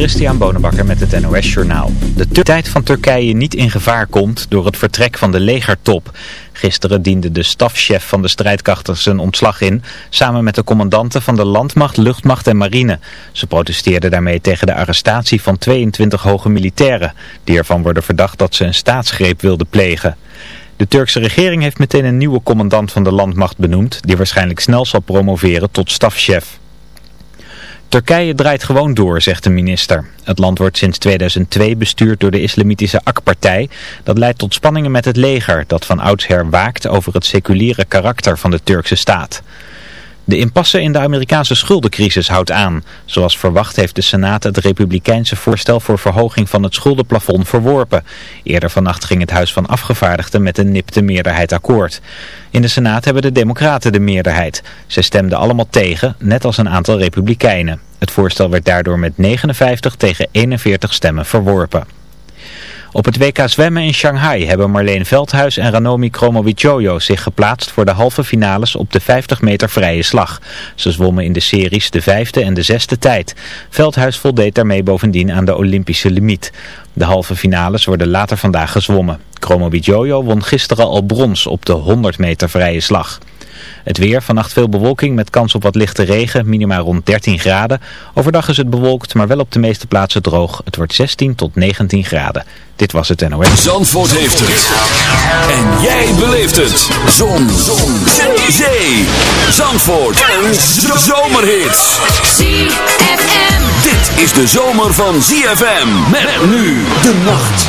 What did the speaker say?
Christian Bonenbakker met het NOS Journaal. De tijd van Turkije niet in gevaar komt door het vertrek van de legertop. Gisteren diende de stafchef van de strijdkrachten zijn ontslag in, samen met de commandanten van de landmacht, luchtmacht en marine. Ze protesteerden daarmee tegen de arrestatie van 22 hoge militairen, die ervan worden verdacht dat ze een staatsgreep wilden plegen. De Turkse regering heeft meteen een nieuwe commandant van de landmacht benoemd, die waarschijnlijk snel zal promoveren tot stafchef. Turkije draait gewoon door, zegt de minister. Het land wordt sinds 2002 bestuurd door de islamitische AK-partij. Dat leidt tot spanningen met het leger, dat van oudsher waakt over het seculiere karakter van de Turkse staat. De impasse in de Amerikaanse schuldencrisis houdt aan. Zoals verwacht heeft de Senaat het republikeinse voorstel voor verhoging van het schuldenplafond verworpen. Eerder vannacht ging het Huis van Afgevaardigden met een nipte meerderheid akkoord. In de Senaat hebben de democraten de meerderheid. Ze stemden allemaal tegen, net als een aantal republikeinen. Het voorstel werd daardoor met 59 tegen 41 stemmen verworpen. Op het WK zwemmen in Shanghai hebben Marleen Veldhuis en Ranomi Kromowidjojo zich geplaatst voor de halve finales op de 50 meter vrije slag. Ze zwommen in de series de vijfde en de zesde tijd. Veldhuis voldeed daarmee bovendien aan de Olympische limiet. De halve finales worden later vandaag gezwommen. Kromowidjojo won gisteren al brons op de 100 meter vrije slag. Het weer, vannacht veel bewolking met kans op wat lichte regen, minima rond 13 graden. Overdag is het bewolkt, maar wel op de meeste plaatsen droog. Het wordt 16 tot 19 graden. Dit was het NOS. Zandvoort heeft het. En jij beleeft het. Zon. Zon. Zee. Zandvoort. Een zomerhit. ZFM. Dit is de zomer van ZFM. Met nu de nacht.